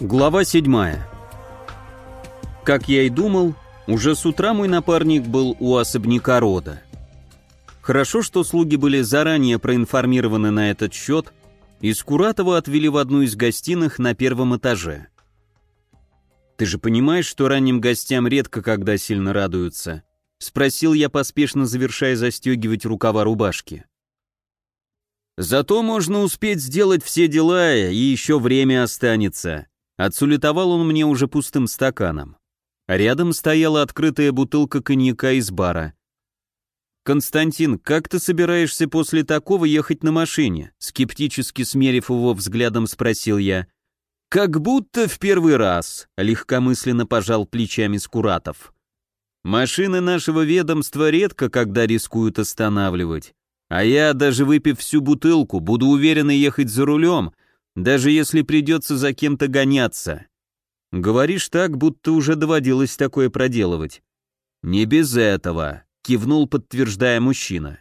Глава 7. Как я и думал, уже с утра мой напарник был у особняка рода. Хорошо, что слуги были заранее проинформированы на этот счет, и Скуратова отвели в одну из гостиных на первом этаже. «Ты же понимаешь, что ранним гостям редко когда сильно радуются?» — спросил я, поспешно завершая застегивать рукава рубашки. «Зато можно успеть сделать все дела, и еще время останется», Отсулетовал он мне уже пустым стаканом. Рядом стояла открытая бутылка коньяка из бара. «Константин, как ты собираешься после такого ехать на машине?» Скептически смерив его взглядом, спросил я. «Как будто в первый раз», — легкомысленно пожал плечами Скуратов. «Машины нашего ведомства редко когда рискуют останавливать. А я, даже выпив всю бутылку, буду уверенно ехать за рулем, даже если придется за кем-то гоняться. Говоришь так, будто уже доводилось такое проделывать. Не без этого, кивнул, подтверждая мужчина.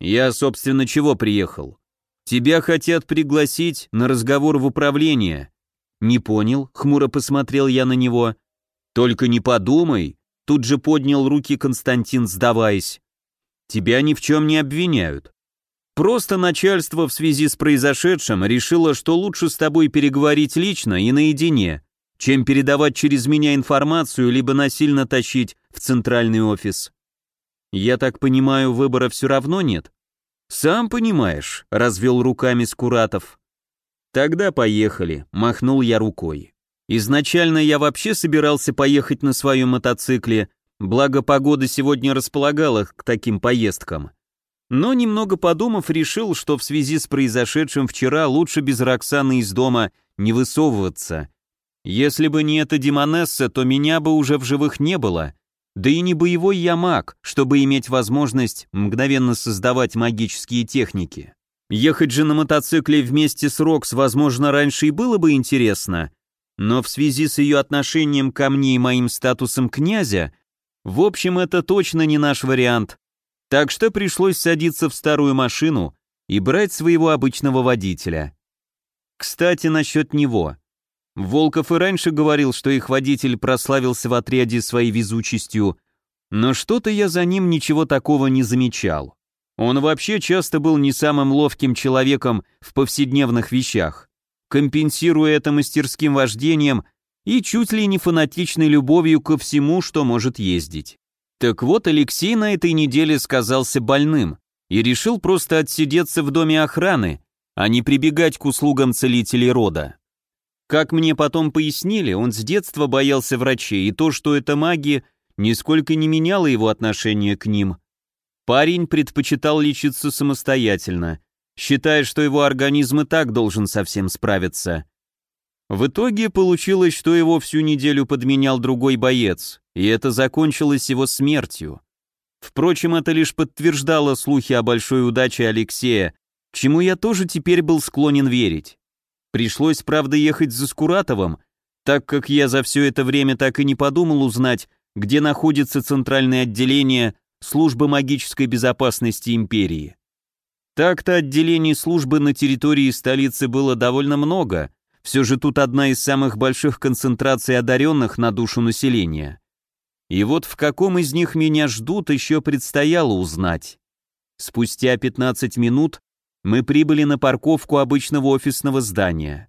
Я, собственно, чего приехал? Тебя хотят пригласить на разговор в управление. Не понял, хмуро посмотрел я на него. Только не подумай, тут же поднял руки Константин, сдаваясь. Тебя ни в чем не обвиняют. Просто начальство в связи с произошедшим решило, что лучше с тобой переговорить лично и наедине, чем передавать через меня информацию, либо насильно тащить в центральный офис. Я так понимаю, выбора все равно нет? Сам понимаешь, развел руками Скуратов. Тогда поехали, махнул я рукой. Изначально я вообще собирался поехать на своем мотоцикле, благо погода сегодня располагала к таким поездкам. Но немного подумав, решил, что в связи с произошедшим вчера лучше без Роксаны из дома не высовываться. Если бы не эта Демонесса, то меня бы уже в живых не было. Да и не боевой я маг, чтобы иметь возможность мгновенно создавать магические техники. Ехать же на мотоцикле вместе с Рокс, возможно, раньше и было бы интересно, но в связи с ее отношением ко мне и моим статусом князя, в общем, это точно не наш вариант, так что пришлось садиться в старую машину и брать своего обычного водителя. Кстати, насчет него. Волков и раньше говорил, что их водитель прославился в отряде своей везучестью, но что-то я за ним ничего такого не замечал. Он вообще часто был не самым ловким человеком в повседневных вещах, компенсируя это мастерским вождением и чуть ли не фанатичной любовью ко всему, что может ездить. Так вот, Алексей на этой неделе сказался больным и решил просто отсидеться в доме охраны, а не прибегать к услугам целителей рода. Как мне потом пояснили, он с детства боялся врачей, и то, что это маги, нисколько не меняло его отношение к ним. Парень предпочитал лечиться самостоятельно, считая, что его организм и так должен совсем справиться. В итоге получилось, что его всю неделю подменял другой боец, и это закончилось его смертью. Впрочем, это лишь подтверждало слухи о большой удаче Алексея, чему я тоже теперь был склонен верить. Пришлось, правда, ехать за Скуратовым, так как я за все это время так и не подумал узнать, где находится центральное отделение службы магической безопасности империи. Так-то отделений службы на территории столицы было довольно много, все же тут одна из самых больших концентраций одаренных на душу населения. И вот в каком из них меня ждут, еще предстояло узнать. Спустя 15 минут мы прибыли на парковку обычного офисного здания.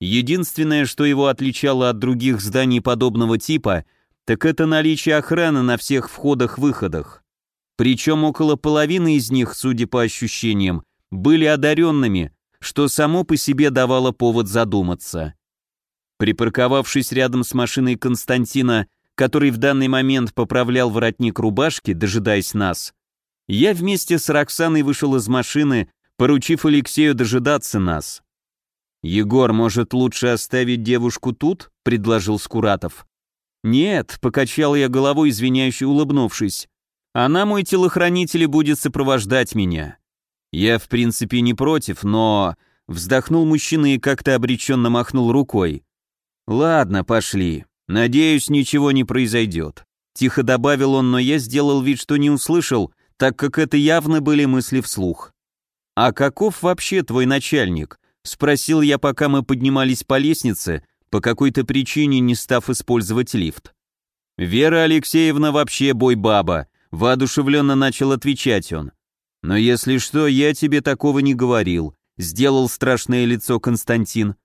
Единственное, что его отличало от других зданий подобного типа, так это наличие охраны на всех входах-выходах. Причем около половины из них, судя по ощущениям, были одаренными, что само по себе давало повод задуматься. Припарковавшись рядом с машиной Константина, который в данный момент поправлял воротник рубашки, дожидаясь нас, я вместе с Роксаной вышел из машины, поручив Алексею дожидаться нас. «Егор, может, лучше оставить девушку тут?» — предложил Скуратов. «Нет», — покачал я головой, извиняюще улыбнувшись. «Она, мой телохранитель, и будет сопровождать меня. «Я, в принципе, не против, но...» Вздохнул мужчина и как-то обреченно махнул рукой. «Ладно, пошли. Надеюсь, ничего не произойдет». Тихо добавил он, но я сделал вид, что не услышал, так как это явно были мысли вслух. «А каков вообще твой начальник?» — спросил я, пока мы поднимались по лестнице, по какой-то причине не став использовать лифт. «Вера Алексеевна вообще бой-баба», — воодушевленно начал отвечать он. «Но если что, я тебе такого не говорил», — сделал страшное лицо Константин.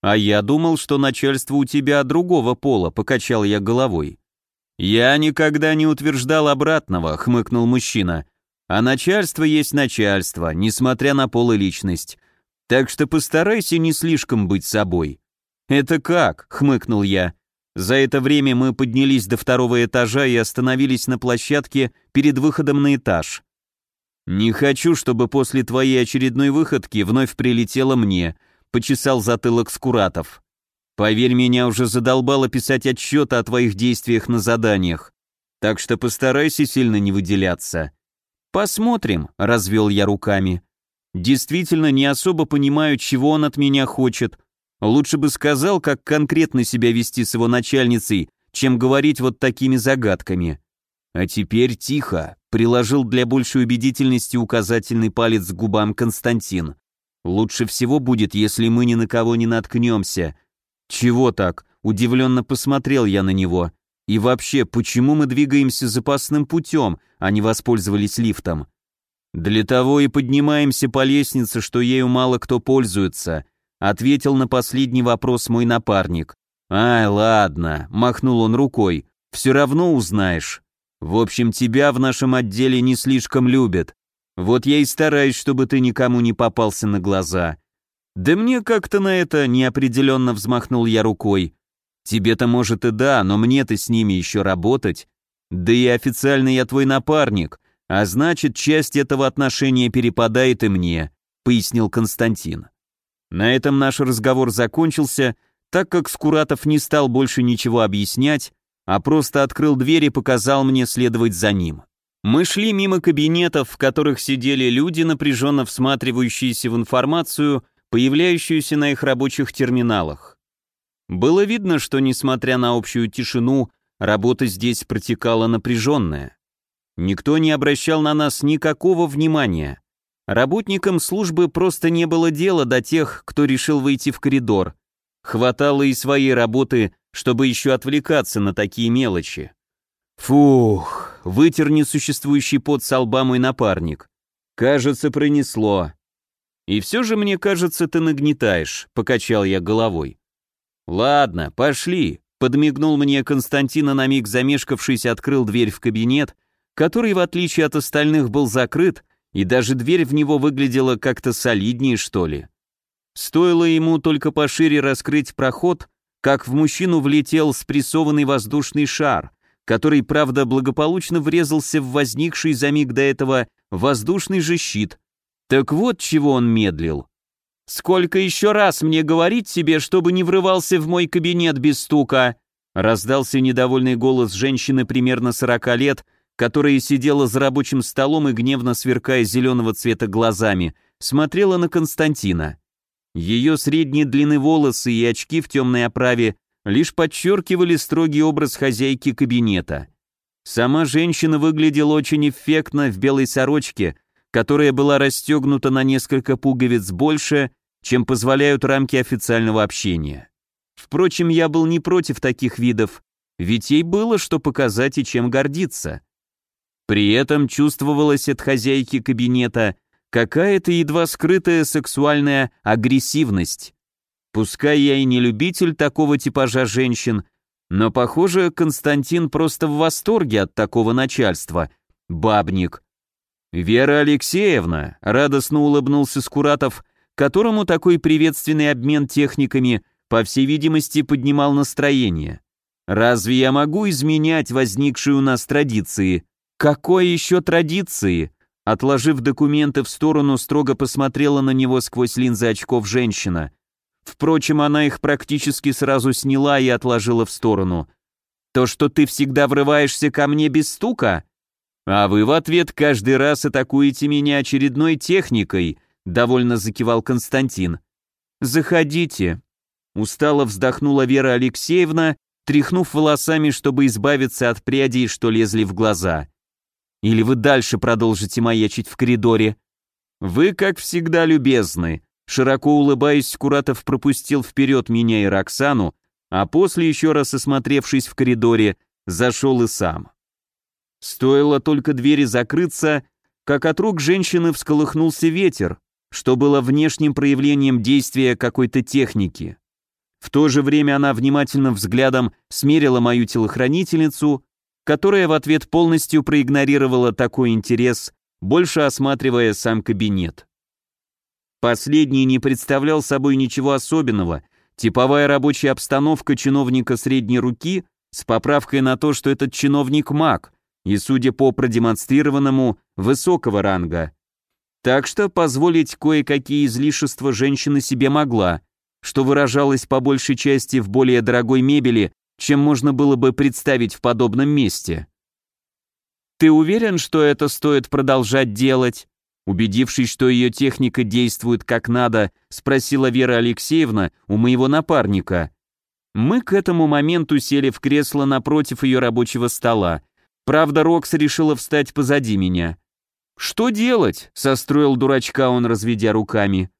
«А я думал, что начальство у тебя другого пола», — покачал я головой. «Я никогда не утверждал обратного», — хмыкнул мужчина. «А начальство есть начальство, несмотря на пол и личность. Так что постарайся не слишком быть собой». «Это как?» — хмыкнул я. За это время мы поднялись до второго этажа и остановились на площадке перед выходом на этаж. «Не хочу, чтобы после твоей очередной выходки вновь прилетело мне», — почесал затылок Скуратов. «Поверь, меня уже задолбало писать отчеты о твоих действиях на заданиях, так что постарайся сильно не выделяться». «Посмотрим», — развел я руками. «Действительно не особо понимаю, чего он от меня хочет, Лучше бы сказал, как конкретно себя вести с его начальницей, чем говорить вот такими загадками. А теперь тихо, приложил для большей убедительности указательный палец к губам Константин. Лучше всего будет, если мы ни на кого не наткнемся. Чего так? Удивленно посмотрел я на него. И вообще, почему мы двигаемся запасным путем, а не воспользовались лифтом? Для того и поднимаемся по лестнице, что ею мало кто пользуется — Ответил на последний вопрос мой напарник. «Ай, ладно», — махнул он рукой, — «все равно узнаешь. В общем, тебя в нашем отделе не слишком любят. Вот я и стараюсь, чтобы ты никому не попался на глаза». «Да мне как-то на это неопределенно взмахнул я рукой. Тебе-то, может, и да, но мне-то с ними еще работать. Да и официально я твой напарник, а значит, часть этого отношения перепадает и мне», — пояснил Константин. На этом наш разговор закончился, так как Скуратов не стал больше ничего объяснять, а просто открыл дверь и показал мне следовать за ним. Мы шли мимо кабинетов, в которых сидели люди, напряженно всматривающиеся в информацию, появляющуюся на их рабочих терминалах. Было видно, что, несмотря на общую тишину, работа здесь протекала напряженная. Никто не обращал на нас никакого внимания. Работникам службы просто не было дела до тех, кто решил выйти в коридор. Хватало и своей работы, чтобы еще отвлекаться на такие мелочи. Фух, вытер несуществующий пот со лба мой напарник. Кажется, пронесло. И все же, мне кажется, ты нагнетаешь, покачал я головой. Ладно, пошли, подмигнул мне Константина на миг замешкавшись, открыл дверь в кабинет, который, в отличие от остальных, был закрыт, и даже дверь в него выглядела как-то солиднее, что ли. Стоило ему только пошире раскрыть проход, как в мужчину влетел спрессованный воздушный шар, который, правда, благополучно врезался в возникший за миг до этого воздушный же щит. Так вот, чего он медлил. «Сколько еще раз мне говорить тебе, чтобы не врывался в мой кабинет без стука?» Раздался недовольный голос женщины примерно сорока лет, которая сидела за рабочим столом и, гневно сверкая зеленого цвета глазами, смотрела на Константина. Ее средней длины волосы и очки в темной оправе лишь подчеркивали строгий образ хозяйки кабинета. Сама женщина выглядела очень эффектно в белой сорочке, которая была расстегнута на несколько пуговиц больше, чем позволяют рамки официального общения. Впрочем, я был не против таких видов, ведь ей было что показать и чем гордиться. При этом чувствовалась от хозяйки кабинета какая-то едва скрытая сексуальная агрессивность. Пускай я и не любитель такого типажа женщин, но, похоже, Константин просто в восторге от такого начальства. Бабник. «Вера Алексеевна», — радостно улыбнулся Скуратов, которому такой приветственный обмен техниками, по всей видимости, поднимал настроение. «Разве я могу изменять возникшие у нас традиции?» «Какой еще традиции?» Отложив документы в сторону, строго посмотрела на него сквозь линзы очков женщина. Впрочем, она их практически сразу сняла и отложила в сторону. «То, что ты всегда врываешься ко мне без стука?» «А вы в ответ каждый раз атакуете меня очередной техникой», довольно закивал Константин. «Заходите». Устало вздохнула Вера Алексеевна, тряхнув волосами, чтобы избавиться от прядей, что лезли в глаза. Или вы дальше продолжите маячить в коридоре? Вы, как всегда, любезны. Широко улыбаясь, Куратов пропустил вперед меня и Роксану, а после, еще раз осмотревшись в коридоре, зашел и сам. Стоило только двери закрыться, как от рук женщины всколыхнулся ветер, что было внешним проявлением действия какой-то техники. В то же время она внимательным взглядом смерила мою телохранительницу, которая в ответ полностью проигнорировала такой интерес, больше осматривая сам кабинет. Последний не представлял собой ничего особенного, типовая рабочая обстановка чиновника средней руки с поправкой на то, что этот чиновник маг, и, судя по продемонстрированному, высокого ранга. Так что позволить кое-какие излишества женщина себе могла, что выражалось по большей части в более дорогой мебели, чем можно было бы представить в подобном месте. «Ты уверен, что это стоит продолжать делать?» Убедившись, что ее техника действует как надо, спросила Вера Алексеевна у моего напарника. Мы к этому моменту сели в кресло напротив ее рабочего стола. Правда, Рокс решила встать позади меня. «Что делать?» — состроил дурачка он, разведя руками.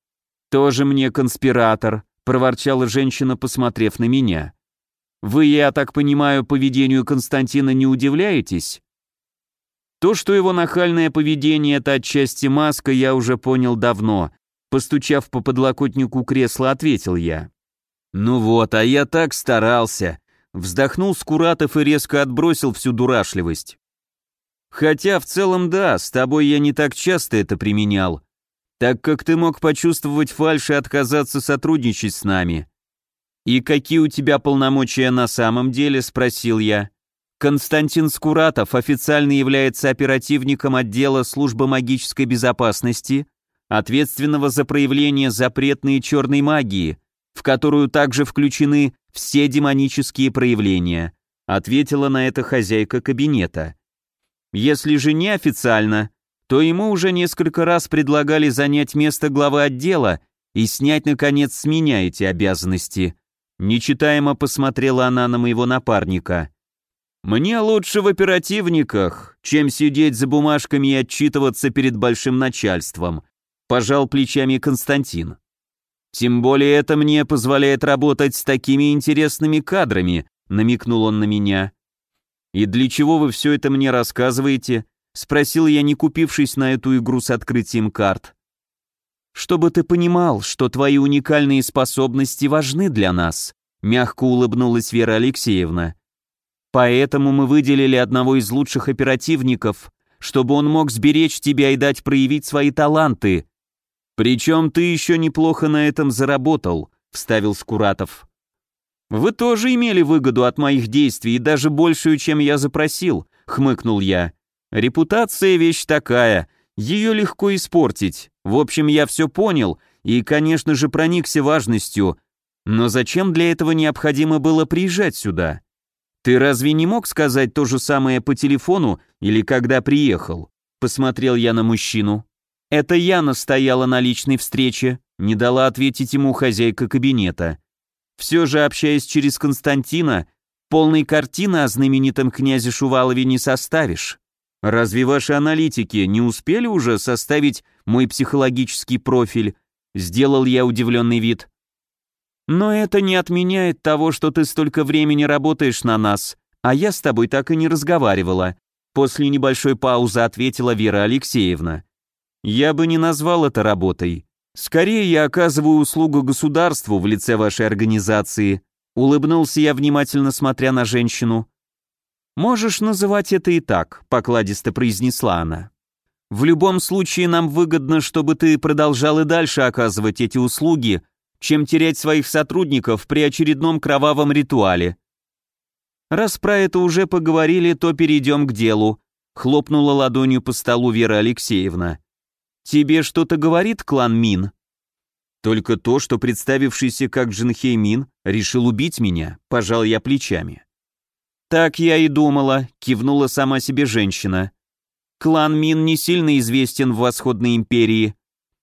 «Тоже мне конспиратор», — проворчала женщина, посмотрев на меня. «Вы, я так понимаю, поведению Константина не удивляетесь?» То, что его нахальное поведение — это отчасти маска, я уже понял давно. Постучав по подлокотнику кресла, ответил я. «Ну вот, а я так старался!» Вздохнул Скуратов и резко отбросил всю дурашливость. «Хотя в целом да, с тобой я не так часто это применял, так как ты мог почувствовать фальшь и отказаться сотрудничать с нами». «И какие у тебя полномочия на самом деле?» — спросил я. Константин Скуратов официально является оперативником отдела службы магической безопасности, ответственного за проявление запретной черной магии, в которую также включены все демонические проявления, ответила на это хозяйка кабинета. Если же не официально, то ему уже несколько раз предлагали занять место главы отдела и снять, наконец, с меня эти обязанности. Нечитаемо посмотрела она на моего напарника. Мне лучше в оперативниках, чем сидеть за бумажками и отчитываться перед большим начальством, пожал плечами Константин. Тем более это мне позволяет работать с такими интересными кадрами, намекнул он на меня. И для чего вы все это мне рассказываете? спросил я, не купившись на эту игру с открытием карт. Чтобы ты понимал, что твои уникальные способности важны для нас, мягко улыбнулась Вера Алексеевна. Поэтому мы выделили одного из лучших оперативников, чтобы он мог сберечь тебя и дать проявить свои таланты. Причем ты еще неплохо на этом заработал, вставил Скуратов. Вы тоже имели выгоду от моих действий, и даже большую, чем я запросил, хмыкнул я. Репутация вещь такая, ее легко испортить. В общем, я все понял и, конечно же, проникся важностью. Но зачем для этого необходимо было приезжать сюда? «Ты разве не мог сказать то же самое по телефону или когда приехал?» Посмотрел я на мужчину. «Это я настояла на личной встрече», не дала ответить ему хозяйка кабинета. Все же, общаясь через Константина, полной картины о знаменитом князе Шувалове не составишь. Разве ваши аналитики не успели уже составить мой психологический профиль? Сделал я удивленный вид. Но это не отменяет того, что ты столько времени работаешь на нас, а я с тобой так и не разговаривала. После небольшой паузы ответила Вера Алексеевна. Я бы не назвал это работой. Скорее я оказываю услугу государству в лице вашей организации. Улыбнулся я, внимательно смотря на женщину. Можешь называть это и так, покладисто произнесла она. В любом случае нам выгодно, чтобы ты продолжал и дальше оказывать эти услуги, чем терять своих сотрудников при очередном кровавом ритуале. Раз про это уже поговорили, то перейдем к делу, хлопнула ладонью по столу Вера Алексеевна. Тебе что-то говорит клан Мин? Только то, что представившийся как Джинхей Мин решил убить меня, пожал я плечами. Так я и думала, кивнула сама себе женщина. Клан Мин не сильно известен в Восходной империи,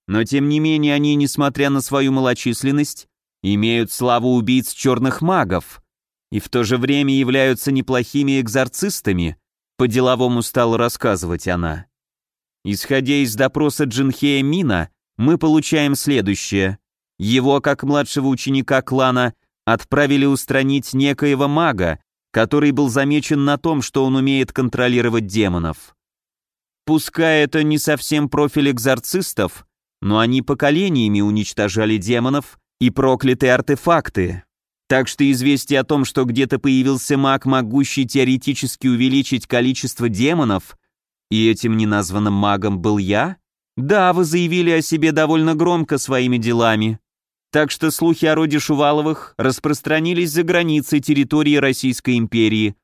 но тем не менее они, несмотря на свою малочисленность, имеют славу убийц черных магов и в то же время являются неплохими экзорцистами, по-деловому стала рассказывать она. Исходя из допроса Джинхея Мина, мы получаем следующее. Его, как младшего ученика клана, отправили устранить некоего мага, который был замечен на том, что он умеет контролировать демонов. Пускай это не совсем профиль экзорцистов, но они поколениями уничтожали демонов и проклятые артефакты. Так что известие о том, что где-то появился маг, могущий теоретически увеличить количество демонов, и этим неназванным магом был я? Да, вы заявили о себе довольно громко своими делами. Так что слухи о роде Шуваловых распространились за границей территории Российской империи.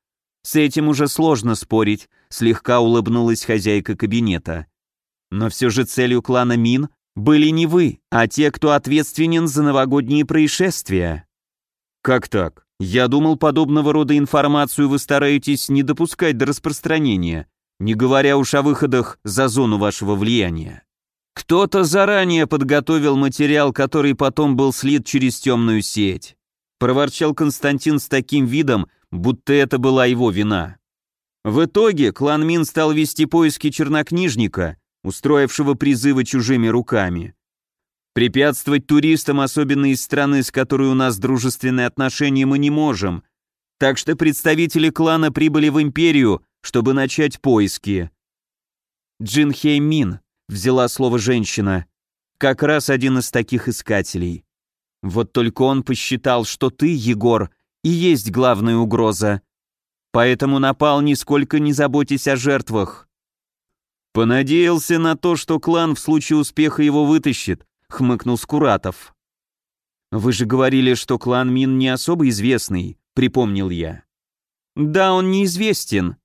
С этим уже сложно спорить, слегка улыбнулась хозяйка кабинета. Но все же целью клана Мин были не вы, а те, кто ответственен за новогодние происшествия. Как так? Я думал, подобного рода информацию вы стараетесь не допускать до распространения, не говоря уж о выходах за зону вашего влияния. Кто-то заранее подготовил материал, который потом был слит через темную сеть. Проворчал Константин с таким видом, будто это была его вина. В итоге клан Мин стал вести поиски чернокнижника, устроившего призывы чужими руками. Препятствовать туристам, особенно из страны, с которой у нас дружественные отношения, мы не можем. Так что представители клана прибыли в империю, чтобы начать поиски. Джин Хей Мин, взяла слово женщина. Как раз один из таких искателей. Вот только он посчитал, что ты, Егор, и есть главная угроза. Поэтому напал, нисколько не заботясь о жертвах. Понадеялся на то, что клан в случае успеха его вытащит, хмыкнул Скуратов. Вы же говорили, что клан Мин не особо известный, припомнил я. Да, он неизвестен,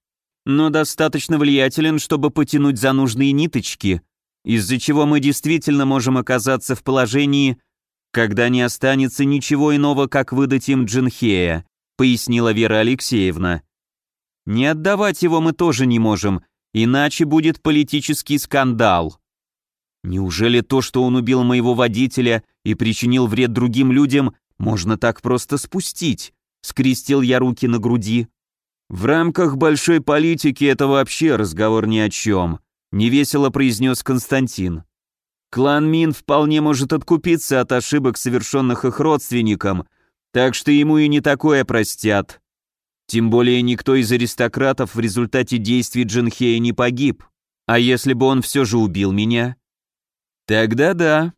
но достаточно влиятелен, чтобы потянуть за нужные ниточки, из-за чего мы действительно можем оказаться в положении, когда не останется ничего иного, как выдать им Джинхея, пояснила Вера Алексеевна. Не отдавать его мы тоже не можем, иначе будет политический скандал. Неужели то, что он убил моего водителя и причинил вред другим людям, можно так просто спустить? Скрестил я руки на груди. В рамках большой политики это вообще разговор ни о чем невесело произнес Константин. Клан Мин вполне может откупиться от ошибок, совершенных их родственникам, так что ему и не такое простят. Тем более никто из аристократов в результате действий Джинхея не погиб. А если бы он все же убил меня? Тогда да,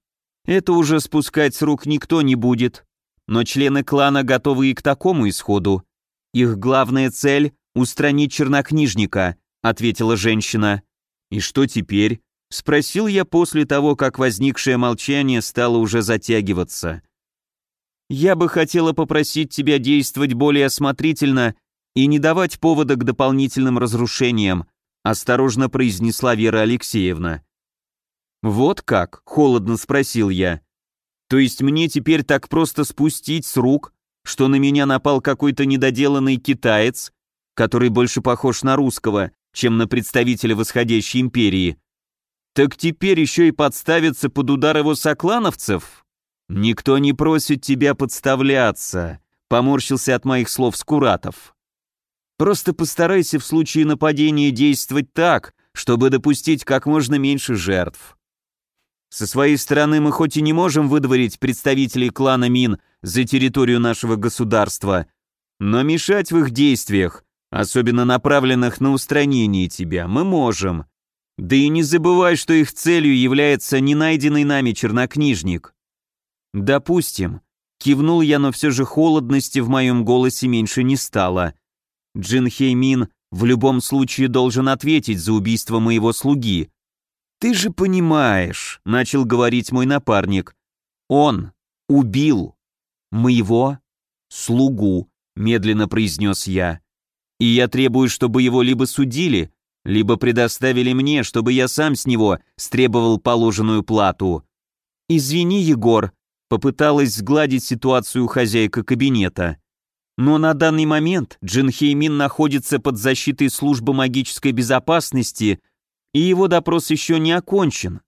это уже спускать с рук никто не будет. Но члены клана готовы и к такому исходу. Их главная цель — устранить чернокнижника, ответила женщина. «И что теперь?» — спросил я после того, как возникшее молчание стало уже затягиваться. «Я бы хотела попросить тебя действовать более осмотрительно и не давать повода к дополнительным разрушениям», — осторожно произнесла Вера Алексеевна. «Вот как?» — холодно спросил я. «То есть мне теперь так просто спустить с рук, что на меня напал какой-то недоделанный китаец, который больше похож на русского, чем на представителя восходящей империи. Так теперь еще и подставиться под удар его соклановцев? Никто не просит тебя подставляться, поморщился от моих слов Скуратов. Просто постарайся в случае нападения действовать так, чтобы допустить как можно меньше жертв. Со своей стороны мы хоть и не можем выдворить представителей клана Мин за территорию нашего государства, но мешать в их действиях особенно направленных на устранение тебя, мы можем. Да и не забывай, что их целью является не найденный нами чернокнижник. Допустим, кивнул я, но все же холодности в моем голосе меньше не стало. Джин Хеймин в любом случае должен ответить за убийство моего слуги. Ты же понимаешь, начал говорить мой напарник. Он убил моего слугу, медленно произнес я. И я требую, чтобы его либо судили, либо предоставили мне, чтобы я сам с него стребовал положенную плату. Извини, Егор, попыталась сгладить ситуацию хозяйка кабинета. Но на данный момент Джин Хеймин находится под защитой службы магической безопасности, и его допрос еще не окончен.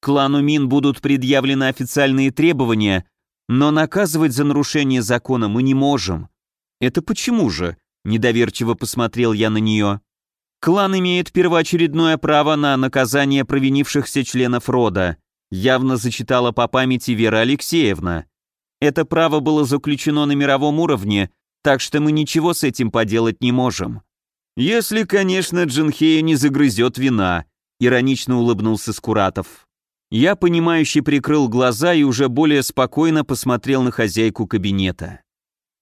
Клану Мин будут предъявлены официальные требования, но наказывать за нарушение закона мы не можем. Это почему же? Недоверчиво посмотрел я на нее. Клан имеет первоочередное право на наказание провинившихся членов рода, явно зачитала по памяти Вера Алексеевна. Это право было заключено на мировом уровне, так что мы ничего с этим поделать не можем. Если, конечно, Джинхея не загрызет вина, иронично улыбнулся Скуратов. Я, понимающе прикрыл глаза и уже более спокойно посмотрел на хозяйку кабинета.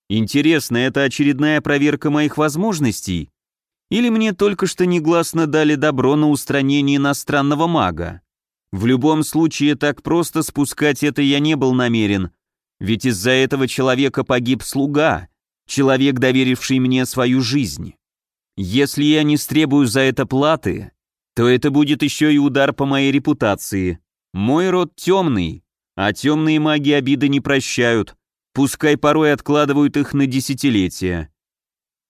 Интересно, это очередная проверка моих возможностей? Или мне только что негласно дали добро на устранение иностранного мага? В любом случае, так просто спускать это я не был намерен, ведь из-за этого человека погиб слуга, человек, доверивший мне свою жизнь. Если я не стребую за это платы, то это будет еще и удар по моей репутации. Мой род темный, а темные маги обиды не прощают, пускай порой откладывают их на десятилетия.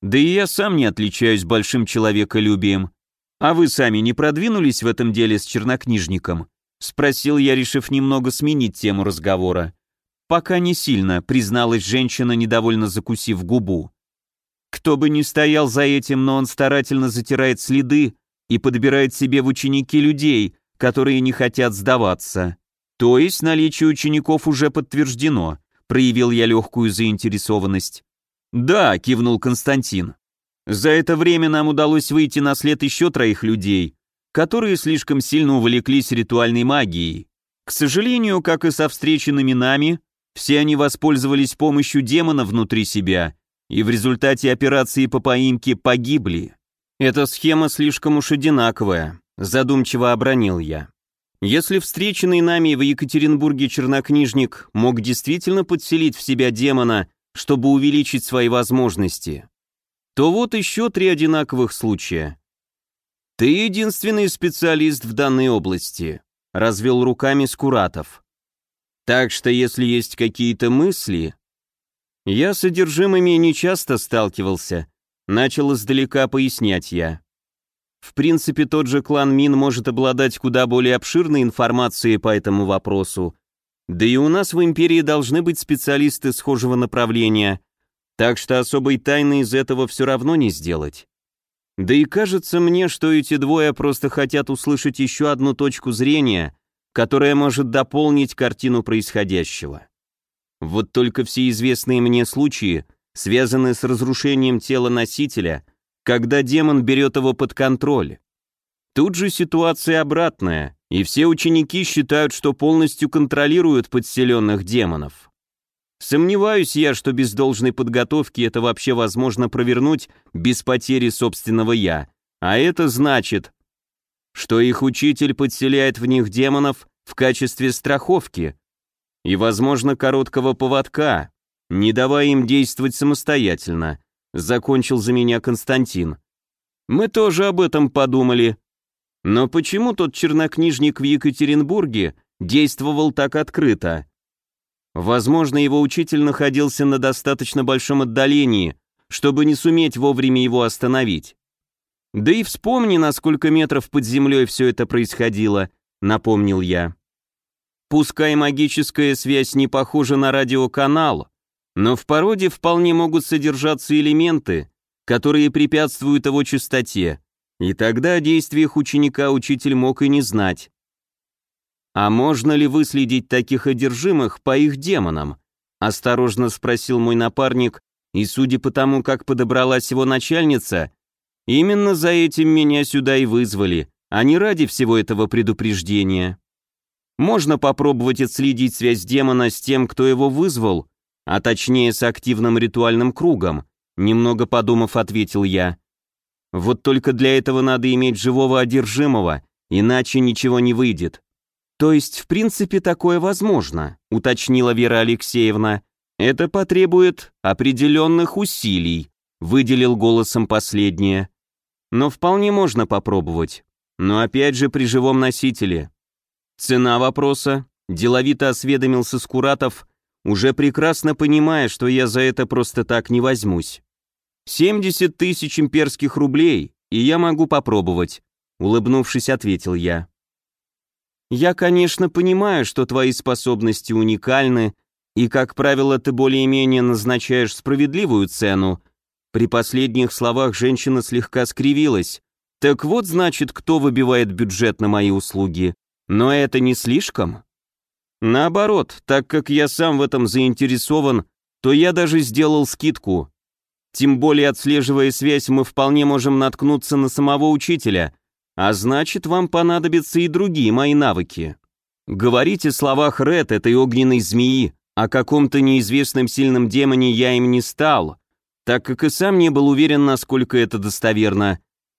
Да и я сам не отличаюсь большим человеколюбием. А вы сами не продвинулись в этом деле с чернокнижником? Спросил я, решив немного сменить тему разговора. «Пока не сильно», — призналась женщина, недовольно закусив губу. «Кто бы ни стоял за этим, но он старательно затирает следы и подбирает себе в ученики людей, которые не хотят сдаваться. То есть наличие учеников уже подтверждено», — проявил я легкую заинтересованность. «Да», — кивнул Константин. «За это время нам удалось выйти на след еще троих людей, которые слишком сильно увлеклись ритуальной магией. К сожалению, как и со встреченными нами, все они воспользовались помощью демона внутри себя и в результате операции по поимке погибли. Эта схема слишком уж одинаковая, задумчиво обронил я. Если встреченный нами в Екатеринбурге чернокнижник мог действительно подселить в себя демона, чтобы увеличить свои возможности, то вот еще три одинаковых случая. Ты единственный специалист в данной области, развел руками Скуратов. Так что если есть какие-то мысли... Я с содержимыми не часто сталкивался, начал издалека пояснять я. В принципе, тот же клан Мин может обладать куда более обширной информацией по этому вопросу. Да и у нас в Империи должны быть специалисты схожего направления, так что особой тайны из этого все равно не сделать. Да и кажется мне, что эти двое просто хотят услышать еще одну точку зрения, которая может дополнить картину происходящего. Вот только все известные мне случаи связаны с разрушением тела носителя, когда демон берет его под контроль. Тут же ситуация обратная, и все ученики считают, что полностью контролируют подселенных демонов. Сомневаюсь я, что без должной подготовки это вообще возможно провернуть без потери собственного «я», а это значит, что их учитель подселяет в них демонов в качестве страховки и, возможно, короткого поводка, не давая им действовать самостоятельно, закончил за меня Константин. Мы тоже об этом подумали. Но почему тот чернокнижник в Екатеринбурге действовал так открыто? Возможно, его учитель находился на достаточно большом отдалении, чтобы не суметь вовремя его остановить. Да и вспомни, на сколько метров под землей все это происходило, напомнил я. Пускай магическая связь не похожа на радиоканал, но в породе вполне могут содержаться элементы, которые препятствуют его чистоте, и тогда о действиях ученика учитель мог и не знать. «А можно ли выследить таких одержимых по их демонам?» — осторожно спросил мой напарник, и судя по тому, как подобралась его начальница, Именно за этим меня сюда и вызвали, а не ради всего этого предупреждения. Можно попробовать отследить связь демона с тем, кто его вызвал, а точнее с активным ритуальным кругом, немного подумав, ответил я. Вот только для этого надо иметь живого одержимого, иначе ничего не выйдет. То есть, в принципе, такое возможно, уточнила Вера Алексеевна. Это потребует определенных усилий, выделил голосом последнее но вполне можно попробовать. Но опять же при живом носителе. Цена вопроса, деловито осведомился Скуратов, уже прекрасно понимая, что я за это просто так не возьмусь. 70 тысяч имперских рублей, и я могу попробовать, улыбнувшись, ответил я. Я, конечно, понимаю, что твои способности уникальны, и, как правило, ты более-менее назначаешь справедливую цену, при последних словах женщина слегка скривилась. «Так вот, значит, кто выбивает бюджет на мои услуги. Но это не слишком?» Наоборот, так как я сам в этом заинтересован, то я даже сделал скидку. Тем более, отслеживая связь, мы вполне можем наткнуться на самого учителя, а значит, вам понадобятся и другие мои навыки. Говорить о словах Ред, этой огненной змеи, о каком-то неизвестном сильном демоне я им не стал, так как и сам не был уверен, насколько это достоверно,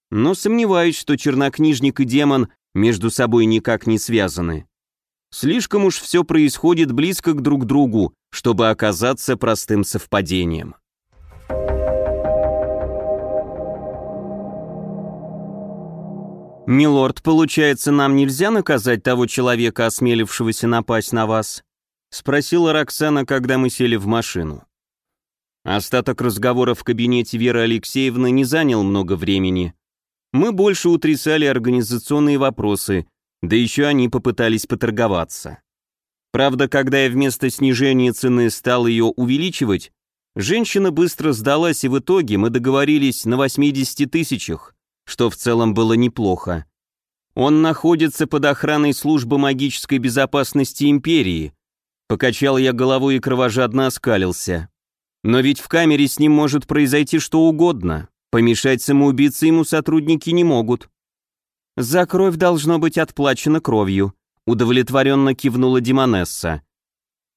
но сомневаюсь, что чернокнижник и демон между собой никак не связаны. Слишком уж все происходит близко к друг другу, чтобы оказаться простым совпадением. «Милорд, получается, нам нельзя наказать того человека, осмелившегося напасть на вас?» — спросила Роксана, когда мы сели в машину. Остаток разговора в кабинете Веры Алексеевны не занял много времени. Мы больше утрясали организационные вопросы, да еще они попытались поторговаться. Правда, когда я вместо снижения цены стал ее увеличивать, женщина быстро сдалась, и в итоге мы договорились на 80 тысячах что в целом было неплохо. Он находится под охраной службы магической безопасности империи. Покачал я головой и кровожадно оскалился. Но ведь в камере с ним может произойти что угодно. Помешать самоубийце ему сотрудники не могут. За кровь должно быть отплачено кровью, удовлетворенно кивнула Димонесса.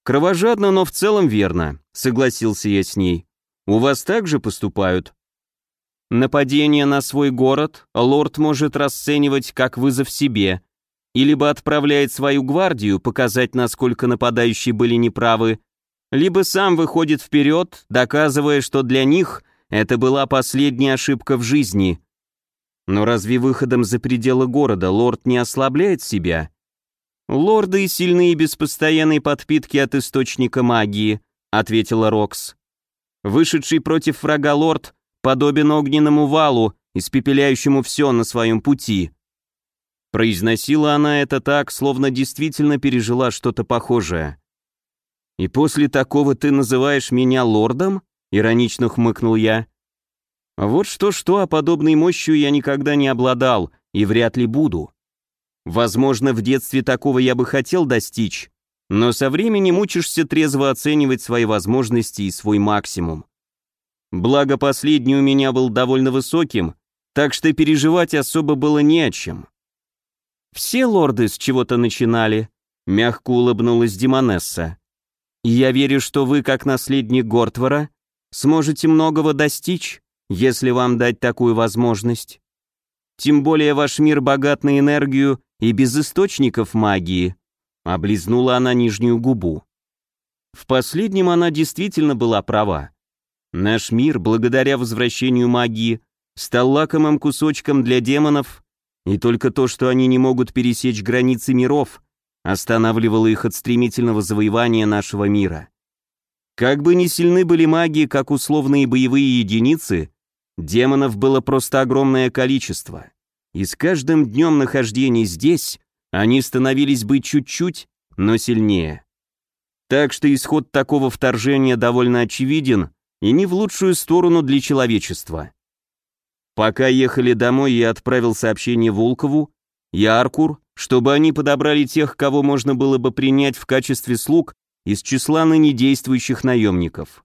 Кровожадно, но в целом верно, согласился я с ней. У вас также поступают? Нападение на свой город лорд может расценивать как вызов себе, и либо отправляет свою гвардию показать, насколько нападающие были неправы, либо сам выходит вперед, доказывая, что для них это была последняя ошибка в жизни. Но разве выходом за пределы города лорд не ослабляет себя? Лорды сильные без постоянной подпитки от источника магии, ответила Рокс. Вышедший против врага лорд подобен огненному валу, испепеляющему все на своем пути. Произносила она это так, словно действительно пережила что-то похожее. «И после такого ты называешь меня лордом?» — иронично хмыкнул я. «Вот что-что, а подобной мощью я никогда не обладал и вряд ли буду. Возможно, в детстве такого я бы хотел достичь, но со временем учишься трезво оценивать свои возможности и свой максимум. Благо, последний у меня был довольно высоким, так что переживать особо было не о чем. «Все лорды с чего-то начинали», — мягко улыбнулась Димонесса. «Я верю, что вы, как наследник Гортвара, сможете многого достичь, если вам дать такую возможность. Тем более ваш мир богат на энергию и без источников магии», — облизнула она нижнюю губу. В последнем она действительно была права. Наш мир, благодаря возвращению магии, стал лакомым кусочком для демонов, и только то, что они не могут пересечь границы миров, останавливало их от стремительного завоевания нашего мира. Как бы ни сильны были маги, как условные боевые единицы, демонов было просто огромное количество, и с каждым днем нахождения здесь они становились бы чуть-чуть, но сильнее. Так что исход такого вторжения довольно очевиден, и не в лучшую сторону для человечества. Пока ехали домой, я отправил сообщение Волкову и Аркур, чтобы они подобрали тех, кого можно было бы принять в качестве слуг из числа ныне действующих наемников.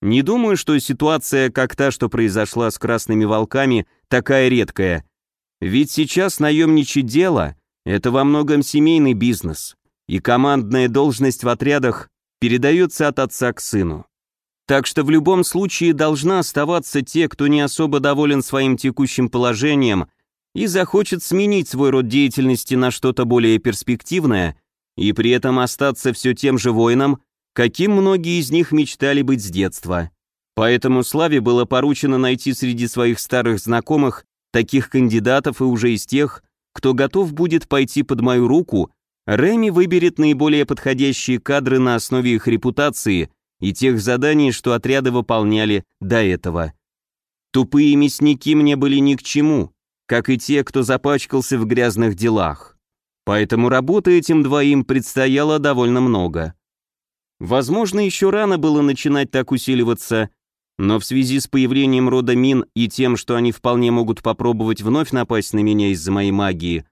Не думаю, что ситуация, как та, что произошла с красными волками, такая редкая. Ведь сейчас наемничье дело – это во многом семейный бизнес, и командная должность в отрядах передается от отца к сыну. Так что в любом случае должна оставаться те, кто не особо доволен своим текущим положением и захочет сменить свой род деятельности на что-то более перспективное и при этом остаться все тем же воином, каким многие из них мечтали быть с детства. Поэтому Славе было поручено найти среди своих старых знакомых таких кандидатов и уже из тех, кто готов будет пойти под мою руку, Реми выберет наиболее подходящие кадры на основе их репутации и тех заданий, что отряды выполняли до этого. Тупые мясники мне были ни к чему, как и те, кто запачкался в грязных делах. Поэтому работы этим двоим предстояло довольно много. Возможно, еще рано было начинать так усиливаться, но в связи с появлением рода мин и тем, что они вполне могут попробовать вновь напасть на меня из-за моей магии,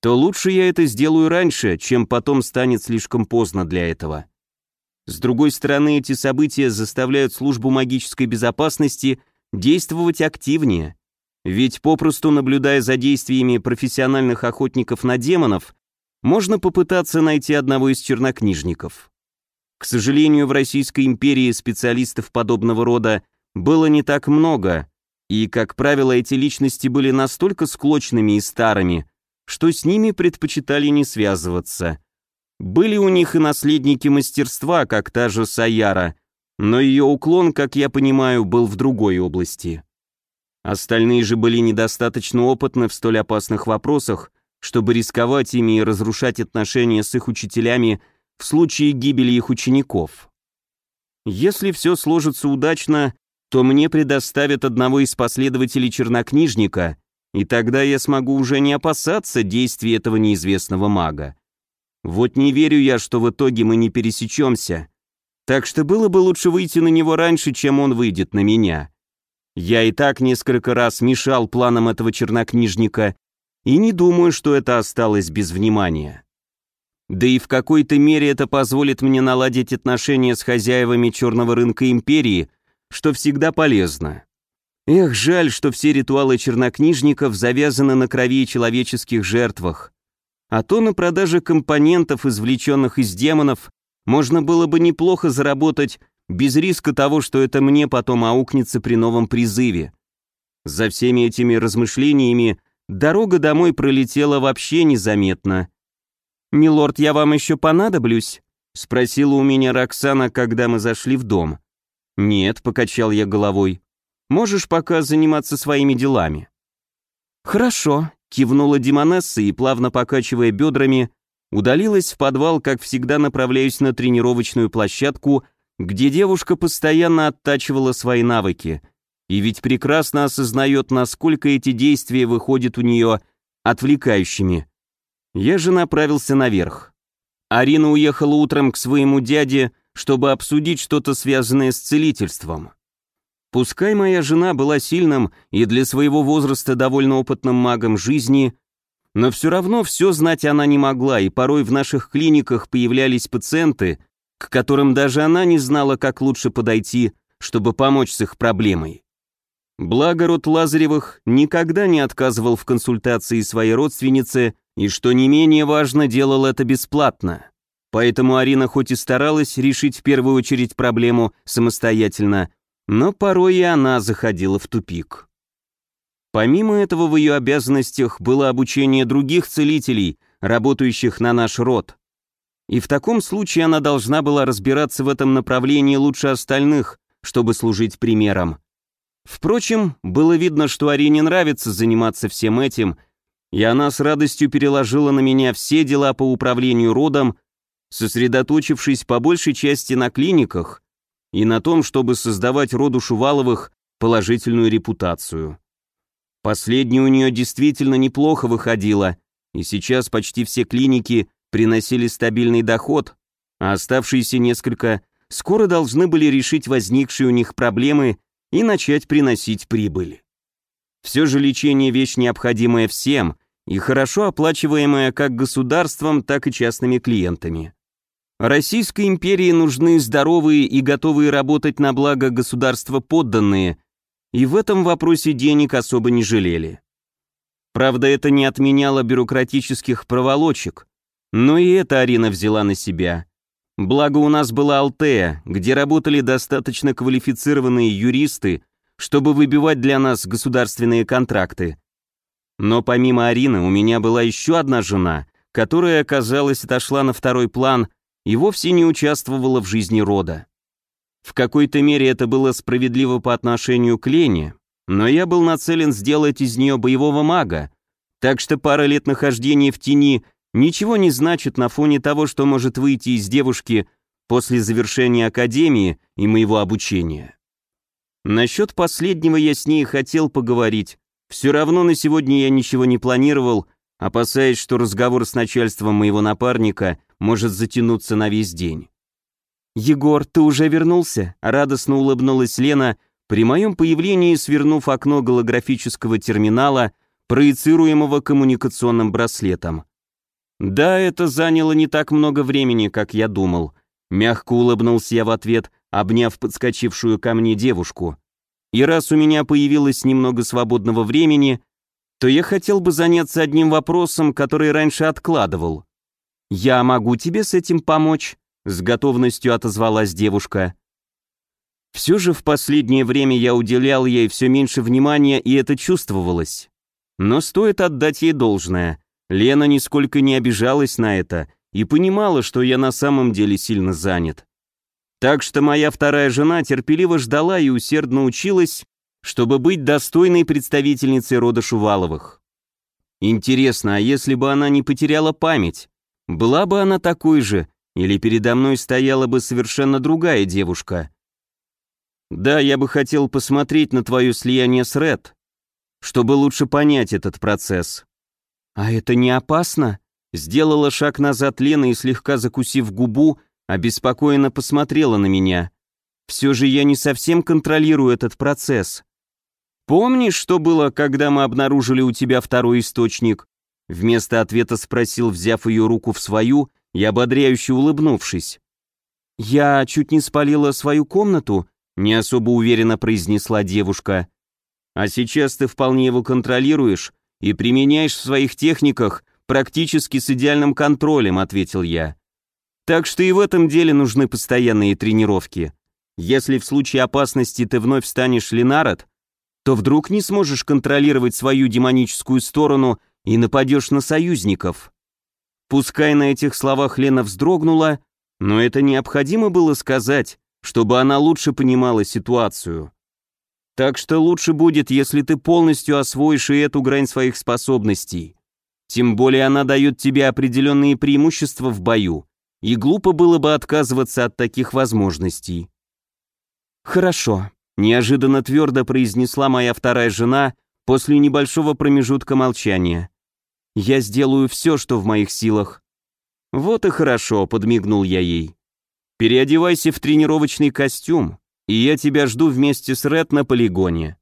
то лучше я это сделаю раньше, чем потом станет слишком поздно для этого. С другой стороны, эти события заставляют службу магической безопасности действовать активнее. Ведь попросту наблюдая за действиями профессиональных охотников на демонов, можно попытаться найти одного из чернокнижников. К сожалению, в Российской империи специалистов подобного рода было не так много, и, как правило, эти личности были настолько склочными и старыми, что с ними предпочитали не связываться. Были у них и наследники мастерства, как та же Саяра, но ее уклон, как я понимаю, был в другой области. Остальные же были недостаточно опытны в столь опасных вопросах, чтобы рисковать ими и разрушать отношения с их учителями в случае гибели их учеников. Если все сложится удачно, то мне предоставят одного из последователей чернокнижника, и тогда я смогу уже не опасаться действий этого неизвестного мага. Вот не верю я, что в итоге мы не пересечемся, так что было бы лучше выйти на него раньше, чем он выйдет на меня. Я и так несколько раз мешал планам этого чернокнижника и не думаю, что это осталось без внимания. Да и в какой-то мере это позволит мне наладить отношения с хозяевами черного рынка империи, что всегда полезно. Эх, жаль, что все ритуалы чернокнижников завязаны на крови человеческих жертвах. А то на продаже компонентов, извлеченных из демонов, можно было бы неплохо заработать без риска того, что это мне потом аукнется при новом призыве. За всеми этими размышлениями дорога домой пролетела вообще незаметно. «Милорд, я вам еще понадоблюсь?» — спросила у меня Роксана, когда мы зашли в дом. «Нет», — покачал я головой. «Можешь пока заниматься своими делами». «Хорошо», — кивнула Димонесса и, плавно покачивая бедрами, удалилась в подвал, как всегда направляюсь на тренировочную площадку, где девушка постоянно оттачивала свои навыки, и ведь прекрасно осознает, насколько эти действия выходят у нее отвлекающими. Я же направился наверх. Арина уехала утром к своему дяде, чтобы обсудить что-то связанное с целительством. Пускай моя жена была сильным и для своего возраста довольно опытным магом жизни, но все равно все знать она не могла, и порой в наших клиниках появлялись пациенты, к которым даже она не знала, как лучше подойти, чтобы помочь с их проблемой. Благо род Лазаревых никогда не отказывал в консультации своей родственнице, и, что не менее важно, делал это бесплатно. Поэтому Арина хоть и старалась решить в первую очередь проблему самостоятельно, но порой и она заходила в тупик. Помимо этого в ее обязанностях было обучение других целителей, работающих на наш род. И в таком случае она должна была разбираться в этом направлении лучше остальных, чтобы служить примером. Впрочем, было видно, что Арине нравится заниматься всем этим, и она с радостью переложила на меня все дела по управлению родом, сосредоточившись по большей части на клиниках и на том, чтобы создавать роду Шуваловых положительную репутацию. Последнее у нее действительно неплохо выходило, и сейчас почти все клиники приносили стабильный доход, а оставшиеся несколько скоро должны были решить возникшие у них проблемы и начать приносить прибыль. Все же лечение – вещь необходимая всем и хорошо оплачиваемая как государством, так и частными клиентами. Российской империи нужны здоровые и готовые работать на благо государства подданные, и в этом вопросе денег особо не жалели. Правда, это не отменяло бюрократических проволочек, но и это Арина взяла на себя. Благо у нас была Алтея, где работали достаточно квалифицированные юристы, чтобы выбивать для нас государственные контракты. Но помимо Арины у меня была еще одна жена, которая, оказалось, отошла на второй план и вовсе не участвовала в жизни рода. В какой-то мере это было справедливо по отношению к Лене, но я был нацелен сделать из нее боевого мага, так что пара лет нахождения в тени ничего не значит на фоне того, что может выйти из девушки после завершения академии и моего обучения. Насчет последнего я с ней хотел поговорить, все равно на сегодня я ничего не планировал, опасаясь, что разговор с начальством моего напарника может затянуться на весь день. «Егор, ты уже вернулся?» — радостно улыбнулась Лена, при моем появлении свернув окно голографического терминала, проецируемого коммуникационным браслетом. Да, это заняло не так много времени, как я думал. Мягко улыбнулся я в ответ, обняв подскочившую ко мне девушку. И раз у меня появилось немного свободного времени, то я хотел бы заняться одним вопросом, который раньше откладывал. «Я могу тебе с этим помочь?» — с готовностью отозвалась девушка. Все же в последнее время я уделял ей все меньше внимания, и это чувствовалось. Но стоит отдать ей должное. Лена нисколько не обижалась на это и понимала, что я на самом деле сильно занят. Так что моя вторая жена терпеливо ждала и усердно училась, чтобы быть достойной представительницей рода Шуваловых. Интересно, а если бы она не потеряла память, была бы она такой же, или передо мной стояла бы совершенно другая девушка? Да, я бы хотел посмотреть на твое слияние с Ред, чтобы лучше понять этот процесс. А это не опасно? Сделала шаг назад Лена и, слегка закусив губу, обеспокоенно посмотрела на меня. Все же я не совсем контролирую этот процесс. Помнишь, что было, когда мы обнаружили у тебя второй источник? Вместо ответа спросил, взяв ее руку в свою и ободряюще улыбнувшись. «Я чуть не спалила свою комнату», — не особо уверенно произнесла девушка. «А сейчас ты вполне его контролируешь и применяешь в своих техниках практически с идеальным контролем», — ответил я. «Так что и в этом деле нужны постоянные тренировки. Если в случае опасности ты вновь станешь Ленарот, то вдруг не сможешь контролировать свою демоническую сторону и нападешь на союзников». Пускай на этих словах Лена вздрогнула, но это необходимо было сказать, чтобы она лучше понимала ситуацию. Так что лучше будет, если ты полностью освоишь и эту грань своих способностей. Тем более она дает тебе определенные преимущества в бою, и глупо было бы отказываться от таких возможностей. «Хорошо», — неожиданно твердо произнесла моя вторая жена после небольшого промежутка молчания. Я сделаю все, что в моих силах». «Вот и хорошо», — подмигнул я ей. «Переодевайся в тренировочный костюм, и я тебя жду вместе с Ред на полигоне».